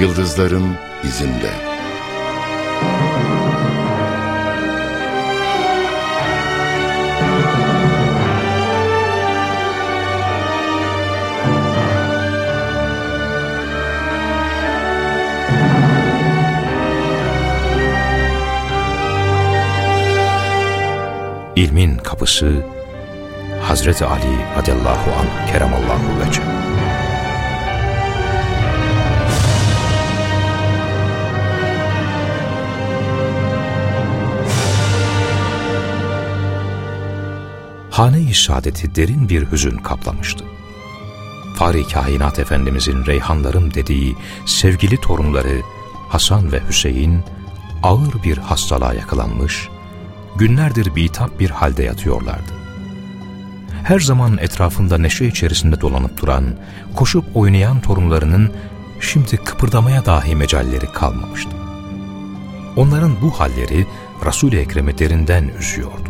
yıldızların izinde. İlmin kapısı Hazreti Ali radıyallahu anh keremallahu vece. Hane-i saadeti derin bir hüzün kaplamıştı. Fahri Kainat Efendimizin Reyhanlarım dediği sevgili torunları Hasan ve Hüseyin ağır bir hastalığa yakalanmış, günlerdir bitap bir halde yatıyorlardı. Her zaman etrafında neşe içerisinde dolanıp duran, koşup oynayan torunlarının şimdi kıpırdamaya dahi mecalleri kalmamıştı. Onların bu halleri Resul-i Ekrem'i derinden üzüyordu.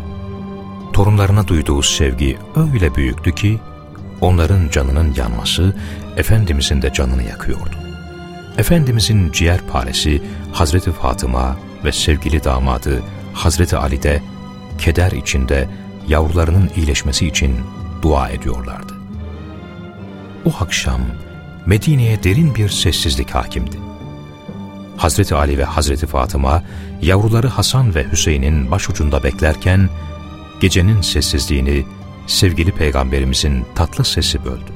Torunlarına duyduğu sevgi öyle büyüktü ki, onların canının yanması Efendimizin de canını yakıyordu. Efendimizin ciğer paresi Hazreti Fatıma ve sevgili damadı Hazreti Ali de keder içinde yavrularının iyileşmesi için dua ediyorlardı. O akşam Medine'ye derin bir sessizlik hakimdi. Hazreti Ali ve Hazreti Fatıma yavruları Hasan ve Hüseyin'in başucunda beklerken gecenin sessizliğini sevgili peygamberimizin tatlı sesi böldü.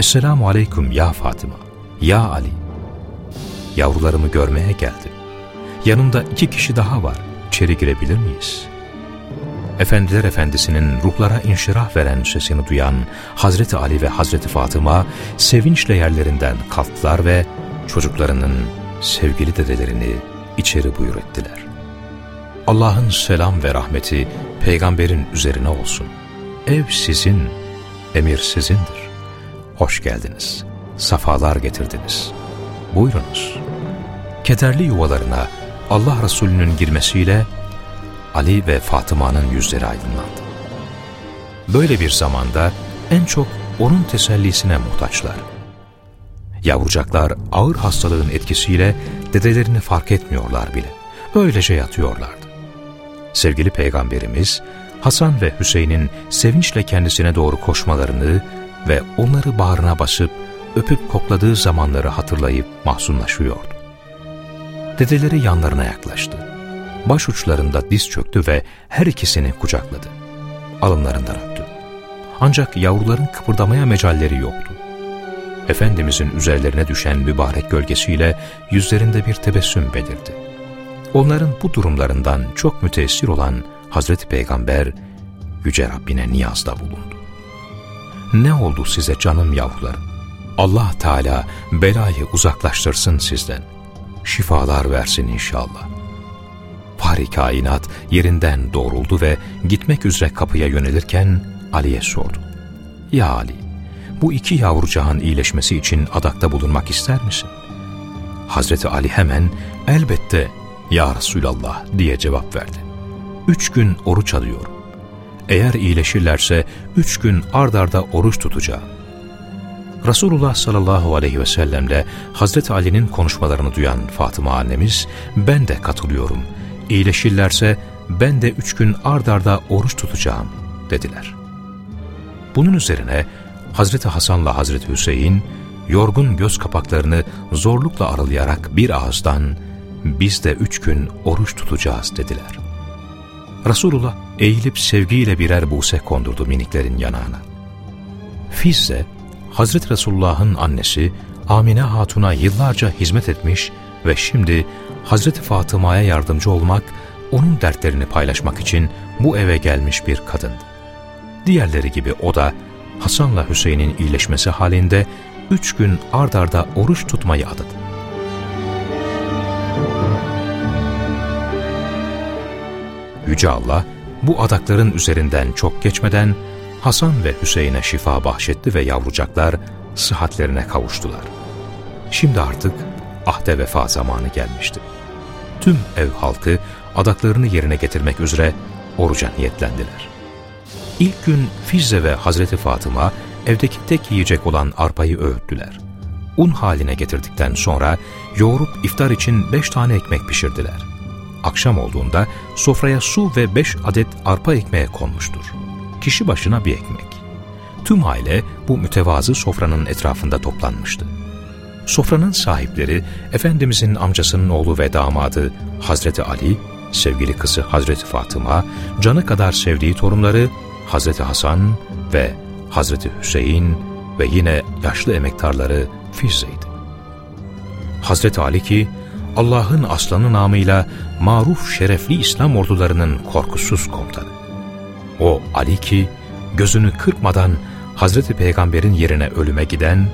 Esselamu aleyküm ya Fatıma, ya Ali. Yavrularımı görmeye geldim. Yanımda iki kişi daha var. İçeri girebilir miyiz? Efendiler Efendisi'nin ruhlara inşirah veren sesini duyan Hazreti Ali ve Hazreti Fatıma sevinçle yerlerinden kalktılar ve çocuklarının sevgili dedelerini içeri buyur ettiler. Allah'ın selam ve rahmeti peygamberin üzerine olsun. Ev sizin, emir sizindir. Hoş geldiniz, safalar getirdiniz. Buyurunuz. Kederli yuvalarına Allah Resulü'nün girmesiyle Ali ve Fatıma'nın yüzleri aydınlandı. Böyle bir zamanda en çok onun tesellisine muhtaçlar. Yavrucaklar ağır hastalığın etkisiyle dedelerini fark etmiyorlar bile. Öylece yatıyorlardı. Sevgili Peygamberimiz Hasan ve Hüseyin'in sevinçle kendisine doğru koşmalarını ve onları bağrına basıp öpüp kokladığı zamanları hatırlayıp mahzunlaşıyordu. Dedeleri yanlarına yaklaştı. Baş uçlarında diz çöktü ve her ikisini kucakladı. Alınlarından öptü. Ancak yavruların kıpırdamaya mecalleri yoktu. Efendimizin üzerlerine düşen mübarek gölgesiyle yüzlerinde bir tebessüm belirdi. Onların bu durumlarından çok müteessir olan Hazreti Peygamber Yüce Rabbine niyazda bulundu. Ne oldu size canım yavrularım? Allah Teala belayı uzaklaştırsın sizden. Şifalar versin inşallah. Fahri kainat yerinden doğruldu ve gitmek üzere kapıya yönelirken Ali'ye sordu. Ya Ali, bu iki yavrucağın iyileşmesi için adakta bulunmak ister misin? Hazreti Ali hemen elbette ya Resulallah diye cevap verdi. Üç gün oruç alıyorum. Eğer iyileşirlerse üç gün ardarda oruç tutacağım. Resulullah sallallahu aleyhi ve sellemle Hazreti Ali'nin konuşmalarını duyan Fatıma annemiz, ben de katılıyorum. İyileşirlerse ben de üç gün ardarda oruç tutacağım dediler. Bunun üzerine Hazreti Hasan'la Hazreti Hüseyin, yorgun göz kapaklarını zorlukla aralayarak bir ağızdan, biz de üç gün oruç tutacağız dediler. Resulullah eğilip sevgiyle birer buse kondurdu miniklerin yanağına. Fizze, Hazreti Resulullah'ın annesi Amine Hatun'a yıllarca hizmet etmiş ve şimdi Hazreti Fatıma'ya yardımcı olmak, onun dertlerini paylaşmak için bu eve gelmiş bir kadındı. Diğerleri gibi o da Hasan'la Hüseyin'in iyileşmesi halinde üç gün ardarda oruç tutmayı adadı. Yüce Allah bu adakların üzerinden çok geçmeden Hasan ve Hüseyin'e şifa bahşetti ve yavrucaklar sıhhatlerine kavuştular. Şimdi artık ahde vefa zamanı gelmişti. Tüm ev halkı adaklarını yerine getirmek üzere oruca niyetlendiler. İlk gün Fizze ve Hazreti Fatıma evdeki tek yiyecek olan arpayı öğüttüler. un haline getirdikten sonra yoğurup iftar için beş tane ekmek pişirdiler. Akşam olduğunda sofraya su ve beş adet arpa ekmeğe konmuştur. Kişi başına bir ekmek. Tüm aile bu mütevazı sofranın etrafında toplanmıştı. Sofranın sahipleri Efendimizin amcasının oğlu ve damadı Hazreti Ali, sevgili kızı Hazreti Fatıma, canı kadar sevdiği torunları Hazreti Hasan ve Hazreti Hüseyin ve yine yaşlı emektarları Fizze'ydi. Hazreti Ali ki Allah'ın aslanı namıyla maruf şerefli İslam ordularının korkusuz komutanı. O Ali ki gözünü kırpmadan Hazreti Peygamber'in yerine ölüme giden,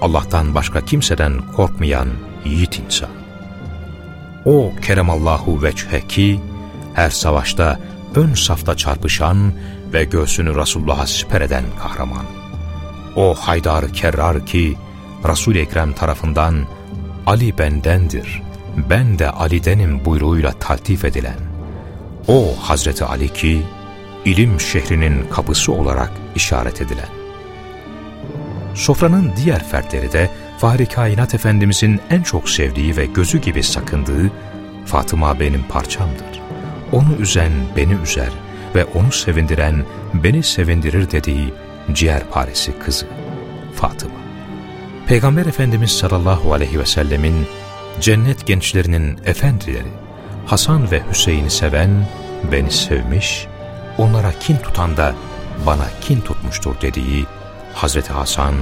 Allah'tan başka kimseden korkmayan yiğit insan. O Keremallahu veçhe ki her savaşta ön safta çarpışan ve göğsünü Resulullah'a siper eden kahraman. O Haydar Kerrar ki Resul-i Ekrem tarafından Ali bendendir, ben de Ali'denim buyruğuyla taltif edilen, o Hazreti Ali ki, ilim şehrinin kapısı olarak işaret edilen. Sofranın diğer fertleri de Fahri Kainat Efendimizin en çok sevdiği ve gözü gibi sakındığı Fatıma benim parçamdır. Onu üzen beni üzer ve onu sevindiren beni sevindirir dediği ciğer paresi kızı Fatıma. Peygamber Efendimiz sallallahu aleyhi ve sellemin cennet gençlerinin efendileri Hasan ve Hüseyin'i seven beni sevmiş, onlara kin tutan da bana kin tutmuştur dediği Hazreti Hasan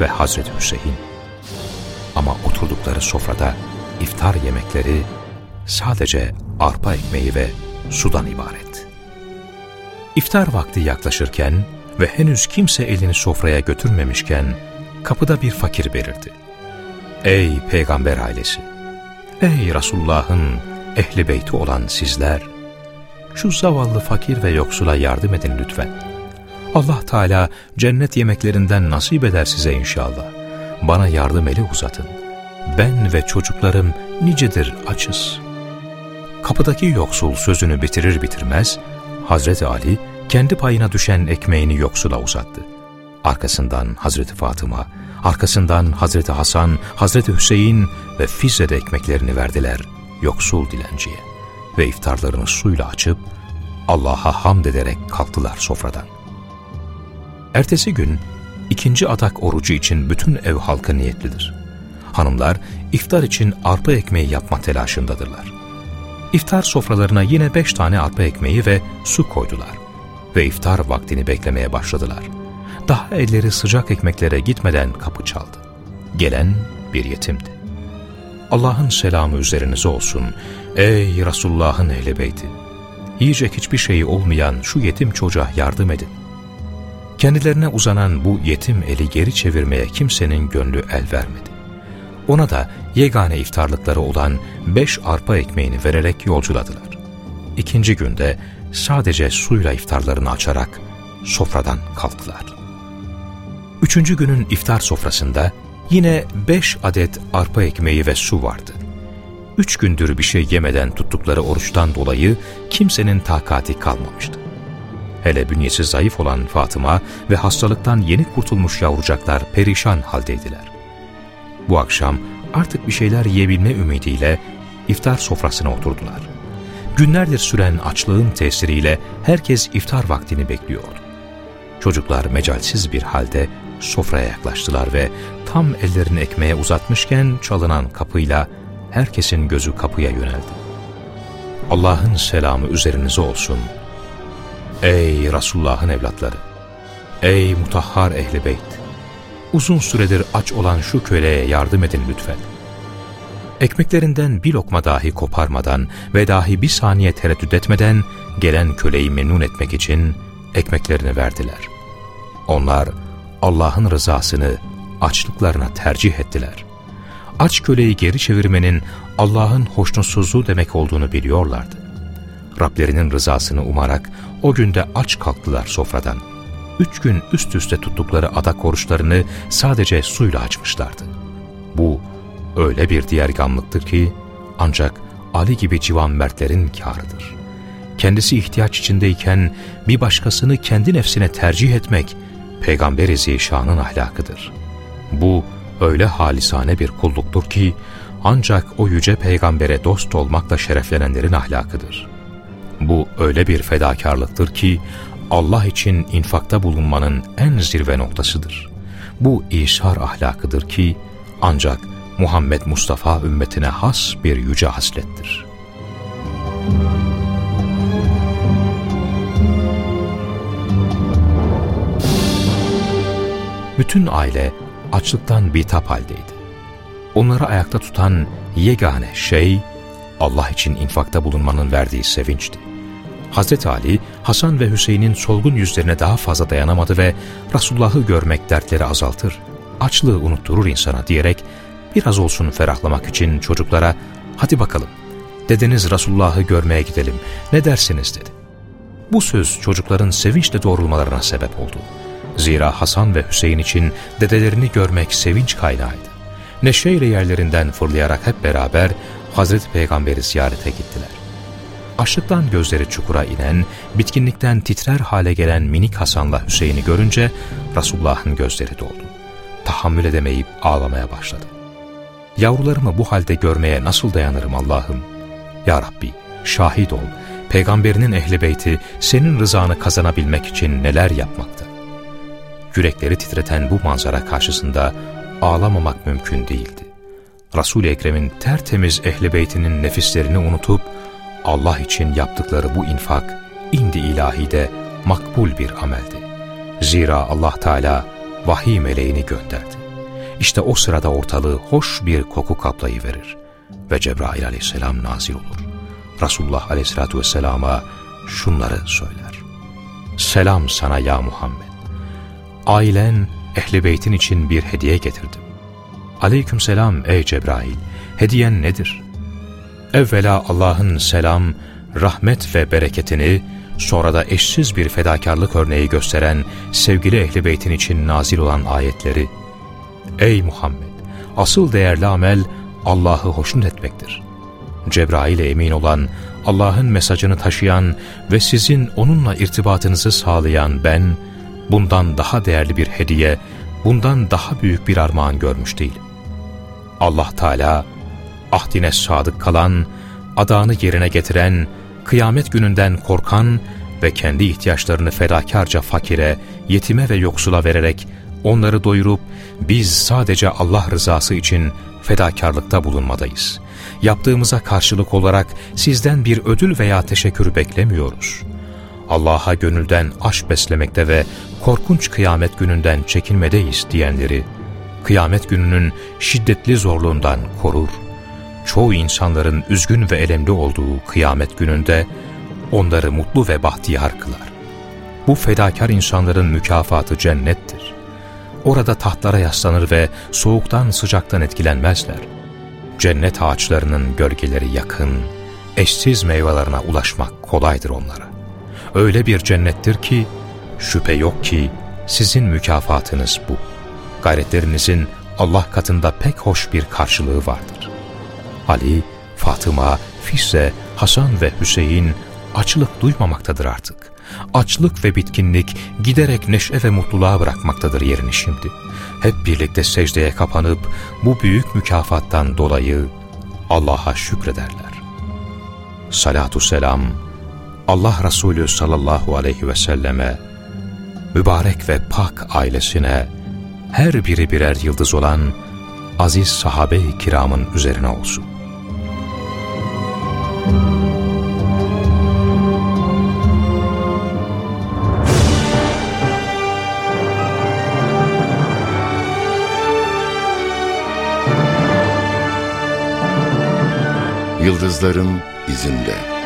ve Hazreti Hüseyin. Ama oturdukları sofrada iftar yemekleri sadece arpa ekmeği ve sudan ibaret. İftar vakti yaklaşırken ve henüz kimse elini sofraya götürmemişken kapıda bir fakir belirdi. Ey peygamber ailesi! Ey Resulullah'ın ehli beyti olan sizler! Şu zavallı fakir ve yoksula yardım edin lütfen. Allah Teala cennet yemeklerinden nasip eder size inşallah. Bana yardım eli uzatın. Ben ve çocuklarım nicedir açız. Kapıdaki yoksul sözünü bitirir bitirmez, Hazreti Ali kendi payına düşen ekmeğini yoksula uzattı. Arkasından Hazreti Fatıma, arkasından Hazreti Hasan, Hazreti Hüseyin ve Fizze'de ekmeklerini verdiler yoksul dilenciye. Ve iftarlarını suyla açıp Allah'a hamd ederek kalktılar sofradan. Ertesi gün ikinci adak orucu için bütün ev halkı niyetlidir. Hanımlar iftar için arpa ekmeği yapma telaşındadırlar. İftar sofralarına yine beş tane arpa ekmeği ve su koydular ve iftar vaktini beklemeye başladılar.'' Daha elleri sıcak ekmeklere gitmeden kapı çaldı. Gelen bir yetimdi. Allah'ın selamı üzerinize olsun ey Resulullah'ın ehli beyti. Yiyecek hiçbir şeyi olmayan şu yetim çocuğa yardım edin. Kendilerine uzanan bu yetim eli geri çevirmeye kimsenin gönlü el vermedi. Ona da yegane iftarlıkları olan beş arpa ekmeğini vererek yolculadılar. İkinci günde sadece suyla iftarlarını açarak sofradan kalktılar. Üçüncü günün iftar sofrasında yine beş adet arpa ekmeği ve su vardı. Üç gündür bir şey yemeden tuttukları oruçtan dolayı kimsenin takati kalmamıştı. Hele bünyesi zayıf olan Fatıma ve hastalıktan yeni kurtulmuş yavrucaklar perişan haldeydiler. Bu akşam artık bir şeyler yiyebilme ümidiyle iftar sofrasına oturdular. Günlerdir süren açlığın tesiriyle herkes iftar vaktini bekliyordu. Çocuklar mecalsiz bir halde sofraya yaklaştılar ve tam ellerini ekmeğe uzatmışken çalınan kapıyla herkesin gözü kapıya yöneldi. Allah'ın selamı üzerinize olsun. Ey Resulullah'ın evlatları! Ey mutahhar ehli beyt! Uzun süredir aç olan şu köleye yardım edin lütfen. Ekmeklerinden bir lokma dahi koparmadan ve dahi bir saniye tereddüt etmeden gelen köleyi memnun etmek için ekmeklerini verdiler. Onlar Allah'ın rızasını açlıklarına tercih ettiler. Aç köleyi geri çevirmenin Allah'ın hoşnutsuzluğu demek olduğunu biliyorlardı. Rablerinin rızasını umarak o günde aç kalktılar sofradan. Üç gün üst üste tuttukları adak oruçlarını sadece suyla açmışlardı. Bu öyle bir diğer gamlıktır ki ancak Ali gibi civan mertlerin kârıdır. Kendisi ihtiyaç içindeyken bir başkasını kendi nefsine tercih etmek, Peygamber-i Zişan'ın ahlakıdır. Bu öyle halisane bir kulluktur ki ancak o yüce peygambere dost olmakla şereflenenlerin ahlakıdır. Bu öyle bir fedakarlıktır ki Allah için infakta bulunmanın en zirve noktasıdır. Bu İsar ahlakıdır ki ancak Muhammed Mustafa ümmetine has bir yüce haslettir. Bütün aile açlıktan bitap haldeydi. Onları ayakta tutan yegane şey Allah için infakta bulunmanın verdiği sevinçti. Hazreti Ali, Hasan ve Hüseyin'in solgun yüzlerine daha fazla dayanamadı ve Resulullah'ı görmek dertleri azaltır, açlığı unutturur insana diyerek biraz olsun ferahlamak için çocuklara hadi bakalım dedeniz Resulullah'ı görmeye gidelim ne dersiniz dedi. Bu söz çocukların sevinçle doğrulmalarına sebep oldu. Zira Hasan ve Hüseyin için dedelerini görmek sevinç kaynağıydı. Neşeyle yerlerinden fırlayarak hep beraber Hazreti Peygamber'i ziyarete gittiler. Açlıktan gözleri çukura inen, bitkinlikten titrer hale gelen minik Hasan'la Hüseyin'i görünce Resulullah'ın gözleri doldu. Tahammül edemeyip ağlamaya başladı. Yavrularımı bu halde görmeye nasıl dayanırım Allah'ım? Ya Rabbi, şahit ol, peygamberinin ehli beyti senin rızanı kazanabilmek için neler yapmakta? Yürekleri titreten bu manzara karşısında ağlamamak mümkün değildi. Resul-i Ekrem'in tertemiz ehli beytinin nefislerini unutup Allah için yaptıkları bu infak indi ilahide makbul bir ameldi. Zira Allah Teala vahiy meleğini gönderdi. İşte o sırada ortalığı hoş bir koku kaplayıverir ve Cebrail aleyhisselam nazil olur. Resulullah aleyhissalatu vesselama şunları söyler. Selam sana ya Muhammed. Ailen ehli beytin için bir hediye getirdim. Aleyküm selam ey Cebrail. Hediyen nedir? Evvela Allah'ın selam, rahmet ve bereketini, sonra da eşsiz bir fedakarlık örneği gösteren sevgili ehli beytin için nazil olan ayetleri. Ey Muhammed! Asıl değerli amel Allah'ı hoşnut etmektir. Cebrail'e emin olan, Allah'ın mesajını taşıyan ve sizin onunla irtibatınızı sağlayan ben, bundan daha değerli bir hediye, bundan daha büyük bir armağan görmüş değilim. Allah Teala, ahdine sadık kalan, adağını yerine getiren, kıyamet gününden korkan ve kendi ihtiyaçlarını fedakarca fakire, yetime ve yoksula vererek onları doyurup biz sadece Allah rızası için fedakarlıkta bulunmadayız. Yaptığımıza karşılık olarak sizden bir ödül veya teşekkür beklemiyoruz. Allah'a gönülden aşk beslemekte ve korkunç kıyamet gününden çekinmedeyiz diyenleri, kıyamet gününün şiddetli zorluğundan korur. Çoğu insanların üzgün ve elemli olduğu kıyamet gününde onları mutlu ve bahtiyar kılar. Bu fedakar insanların mükafatı cennettir. Orada tahtlara yaslanır ve soğuktan sıcaktan etkilenmezler. Cennet ağaçlarının gölgeleri yakın, eşsiz meyvelerine ulaşmak kolaydır onlara. Öyle bir cennettir ki, şüphe yok ki sizin mükafatınız bu. Gayretlerinizin Allah katında pek hoş bir karşılığı vardır. Ali, Fatıma, Fizze, Hasan ve Hüseyin açlık duymamaktadır artık. Açlık ve bitkinlik giderek neşe ve mutluluğa bırakmaktadır yerini şimdi. Hep birlikte secdeye kapanıp bu büyük mükafattan dolayı Allah'a şükrederler. Salatu selam, Allah Resulü sallallahu aleyhi ve selleme, mübarek ve pak ailesine, her biri birer yıldız olan aziz sahabe-i kiramın üzerine olsun. Yıldızların izinde.